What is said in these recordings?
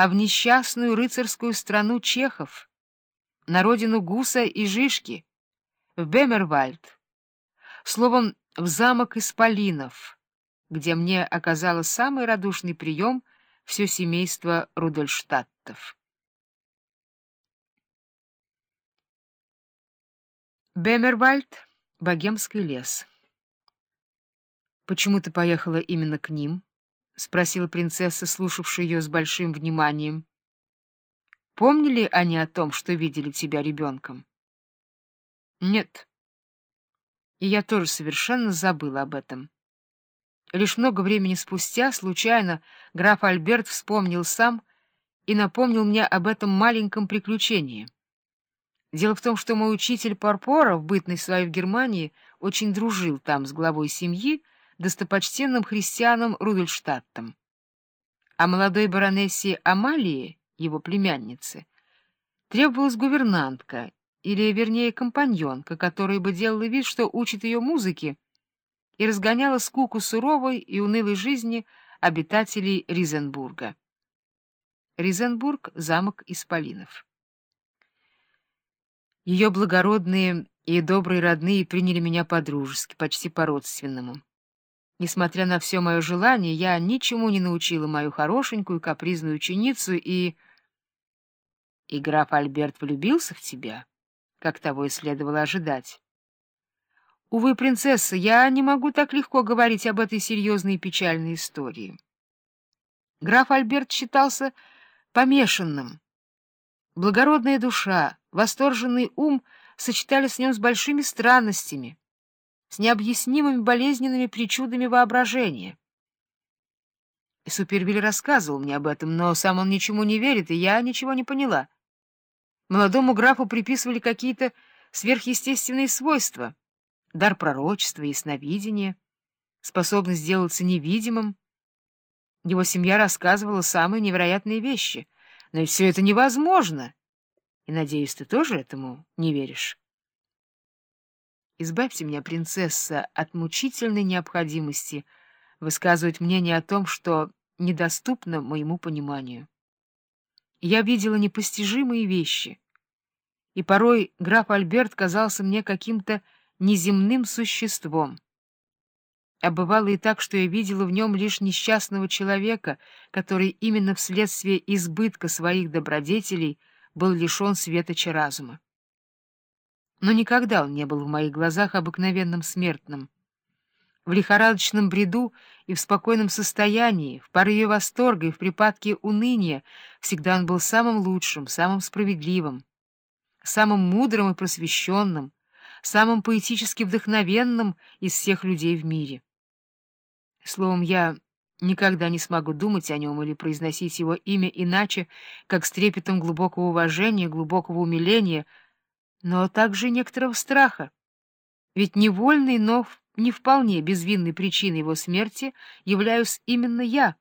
а в несчастную рыцарскую страну чехов, на родину Гуса и Жишки, в Бемервальд, словом, в замок Исполинов, где мне оказало самый радушный прием все семейство Рудольштадтов. Бемервальд, Богемский лес. «Почему ты поехала именно к ним?» — спросила принцесса, слушавшая ее с большим вниманием. «Помнили они о том, что видели тебя ребенком?» «Нет. И я тоже совершенно забыла об этом». Лишь много времени спустя, случайно, граф Альберт вспомнил сам и напомнил мне об этом маленьком приключении — Дело в том, что мой учитель Парпора в бытной своей в Германии очень дружил там с главой семьи, достопочтенным христианом Рудольштадтом. А молодой баронессе Амалии, его племяннице, требовалась гувернантка, или, вернее, компаньонка, которая бы делала вид, что учит ее музыке, и разгоняла скуку суровой и унылой жизни обитателей Ризенбурга. Ризенбург — замок Исполинов. Ее благородные и добрые родные приняли меня по-дружески, почти по-родственному. Несмотря на все мое желание, я ничему не научила мою хорошенькую капризную ученицу, и... И граф Альберт влюбился в тебя, как того и следовало ожидать. Увы, принцесса, я не могу так легко говорить об этой серьезной и печальной истории. Граф Альберт считался помешанным. Благородная душа, восторженный ум сочетались с нем с большими странностями, с необъяснимыми болезненными причудами воображения. Супервиль рассказывал мне об этом, но сам он ничему не верит, и я ничего не поняла. Молодому графу приписывали какие-то сверхъестественные свойства, дар пророчества и сновидения, способность сделаться невидимым. Его семья рассказывала самые невероятные вещи, но ведь все это невозможно — и, надеюсь, ты тоже этому не веришь? Избавьте меня, принцесса, от мучительной необходимости высказывать мнение о том, что недоступно моему пониманию. Я видела непостижимые вещи, и порой граф Альберт казался мне каким-то неземным существом. А бывало и так, что я видела в нем лишь несчастного человека, который именно вследствие избытка своих добродетелей — был лишен светоча разума. Но никогда он не был в моих глазах обыкновенным смертным. В лихорадочном бреду и в спокойном состоянии, в порыве восторга и в припадке уныния всегда он был самым лучшим, самым справедливым, самым мудрым и просвещенным, самым поэтически вдохновенным из всех людей в мире. Словом, я Никогда не смогу думать о нем или произносить его имя иначе, как с трепетом глубокого уважения, глубокого умиления, но также некоторого страха. Ведь невольной, но не вполне безвинной причиной его смерти являюсь именно я.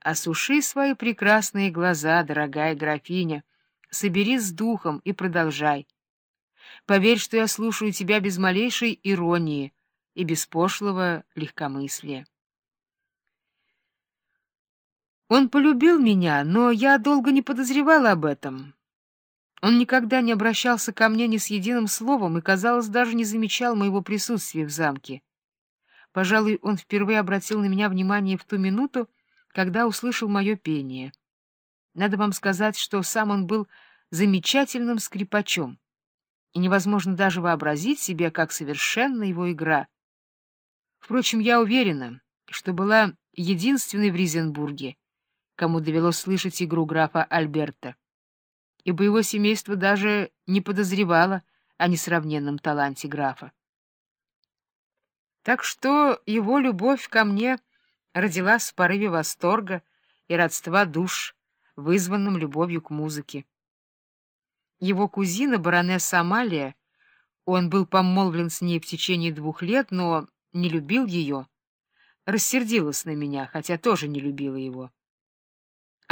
Осуши свои прекрасные глаза, дорогая графиня, соберись с духом и продолжай. Поверь, что я слушаю тебя без малейшей иронии и без пошлого легкомыслия. Он полюбил меня, но я долго не подозревала об этом. Он никогда не обращался ко мне ни с единым словом и, казалось, даже не замечал моего присутствия в замке. Пожалуй, он впервые обратил на меня внимание в ту минуту, когда услышал мое пение. Надо вам сказать, что сам он был замечательным скрипачом, и невозможно даже вообразить себе, как совершенна его игра. Впрочем, я уверена, что была единственной в Ризенбурге, кому довелось слышать игру графа Альберта, ибо его семейство даже не подозревало о несравненном таланте графа. Так что его любовь ко мне родилась в порыве восторга и родства душ, вызванным любовью к музыке. Его кузина, баронесса Амалия, он был помолвлен с ней в течение двух лет, но не любил ее, рассердилась на меня, хотя тоже не любила его.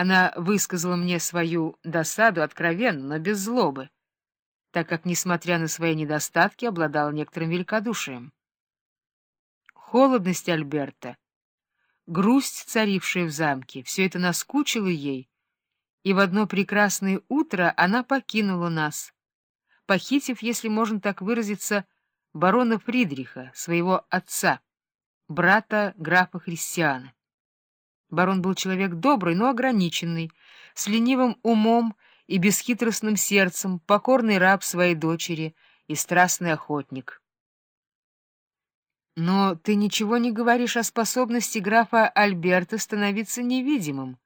Она высказала мне свою досаду откровенно, но без злобы, так как, несмотря на свои недостатки, обладала некоторым великодушием. Холодность Альберта, грусть, царившая в замке, все это наскучило ей, и в одно прекрасное утро она покинула нас, похитив, если можно так выразиться, барона Фридриха, своего отца, брата графа Христиана. Барон был человек добрый, но ограниченный, с ленивым умом и бесхитростным сердцем, покорный раб своей дочери и страстный охотник. Но ты ничего не говоришь о способности графа Альберта становиться невидимым,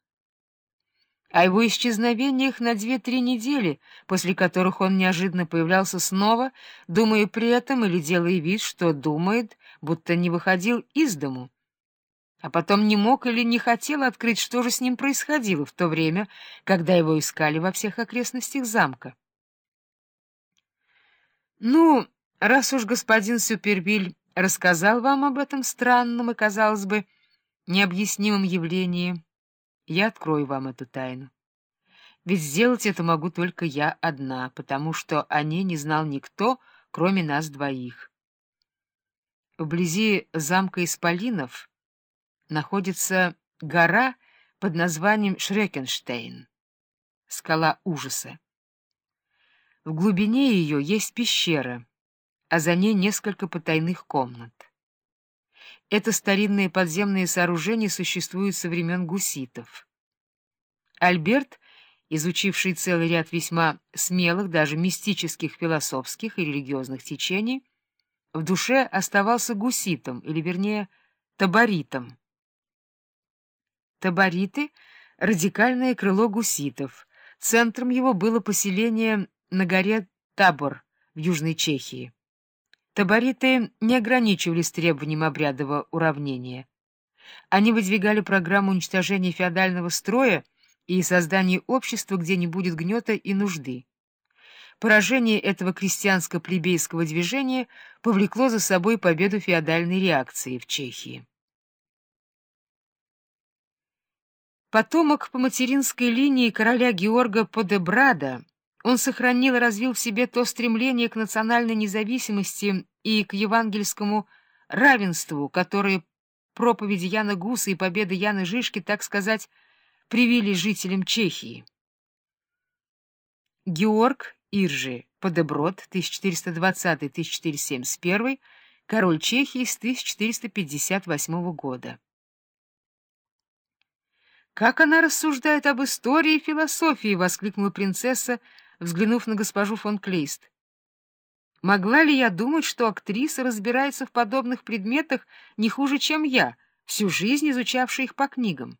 о его исчезновениях на две-три недели, после которых он неожиданно появлялся снова, думая при этом или делая вид, что думает, будто не выходил из дому, а потом не мог или не хотел открыть, что же с ним происходило в то время, когда его искали во всех окрестностях замка. Ну, раз уж господин Супервиль рассказал вам об этом странном и, казалось бы, необъяснимом явлении, я открою вам эту тайну. Ведь сделать это могу только я одна, потому что о ней не знал никто, кроме нас двоих. Вблизи замка Исполинов находится гора под названием Шрекенштейн, скала ужаса. В глубине ее есть пещера, а за ней несколько потайных комнат. Это старинное подземное сооружение существует со времен гуситов. Альберт, изучивший целый ряд весьма смелых, даже мистических философских и религиозных течений, в душе оставался гуситом, или, вернее, таборитом. Табориты — радикальное крыло гуситов. Центром его было поселение на горе Табор в Южной Чехии. Табориты не ограничивались требованием обрядового уравнения. Они выдвигали программу уничтожения феодального строя и создания общества, где не будет гнета и нужды. Поражение этого крестьянско-плебейского движения повлекло за собой победу феодальной реакции в Чехии. Потомок по материнской линии короля Георга Подебрада он сохранил и развил в себе то стремление к национальной независимости и к евангельскому равенству, которые проповеди Яна Гуса и победы Яны Жишки, так сказать, привили жителям Чехии. Георг Иржи Подеброд, 1420-1471, король Чехии с 1458 года. «Как она рассуждает об истории и философии!» — воскликнула принцесса, взглянув на госпожу фон Клейст. «Могла ли я думать, что актриса разбирается в подобных предметах не хуже, чем я, всю жизнь изучавшая их по книгам?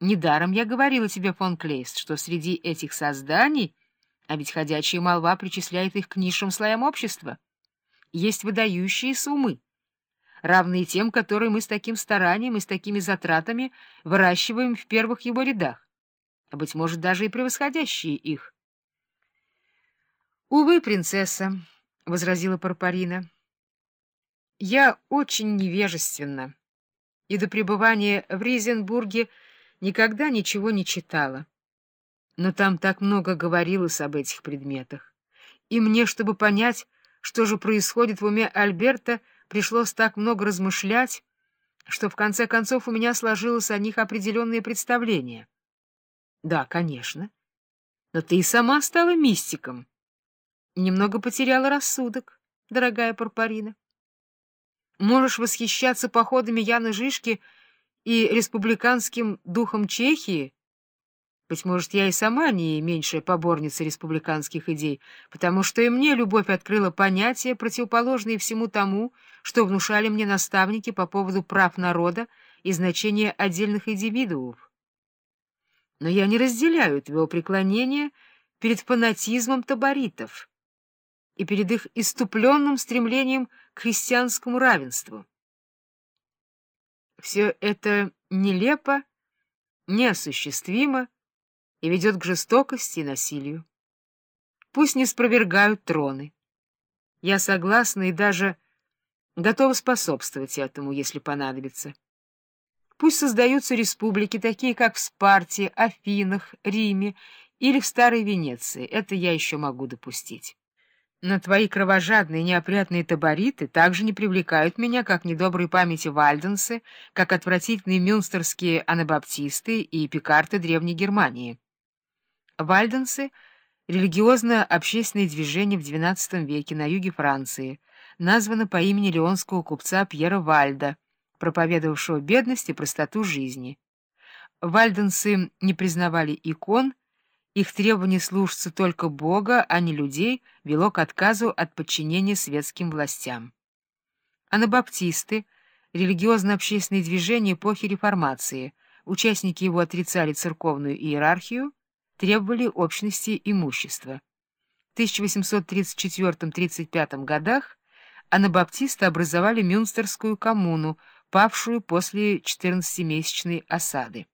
Недаром я говорила тебе, фон Клейст, что среди этих созданий, а ведь ходячая молва причисляет их к низшим слоям общества, есть выдающиеся умы, равные тем, которые мы с таким старанием и с такими затратами выращиваем в первых его рядах, а, быть может, даже и превосходящие их. Увы, принцесса, — возразила Парпарина, — я очень невежественна и до пребывания в Ризенбурге никогда ничего не читала. Но там так много говорилось об этих предметах. И мне, чтобы понять, что же происходит в уме Альберта, пришлось так много размышлять, что в конце концов у меня сложилось о них определенное представление. Да, конечно. Но ты и сама стала мистиком. Немного потеряла рассудок, дорогая Парпарина. Можешь восхищаться походами Яны Жишки и республиканским духом Чехии. Быть может, я и сама не меньшая поборница республиканских идей, потому что и мне любовь открыла понятия, противоположные всему тому, что внушали мне наставники по поводу прав народа и значения отдельных индивидуумов. Но я не разделяю твоего преклонения перед фанатизмом таборитов и перед их иступленным стремлением к христианскому равенству. Все это нелепо, неосуществимо и ведет к жестокости и насилию. Пусть не спровергают троны. Я согласна и даже готова способствовать этому, если понадобится. Пусть создаются республики, такие как в Спарте, Афинах, Риме или в Старой Венеции. Это я еще могу допустить. Но твои кровожадные неопрятные табориты также не привлекают меня, как недоброй памяти вальденсы, как отвратительные мюнстерские анабаптисты и пикарты Древней Германии. Вальденсы — религиозно-общественное движение в XII веке на юге Франции, названо по имени леонского купца Пьера Вальда, проповедовавшего бедность и простоту жизни. Вальденсы не признавали икон, их требование слушаться только Бога, а не людей, вело к отказу от подчинения светским властям. Анабаптисты, религиозно-общественные движения эпохи Реформации, участники его отрицали церковную иерархию, требовали общности имущества. В 1834-35 годах анабаптисты образовали Мюнстерскую коммуну, павшую после 14-месячной осады.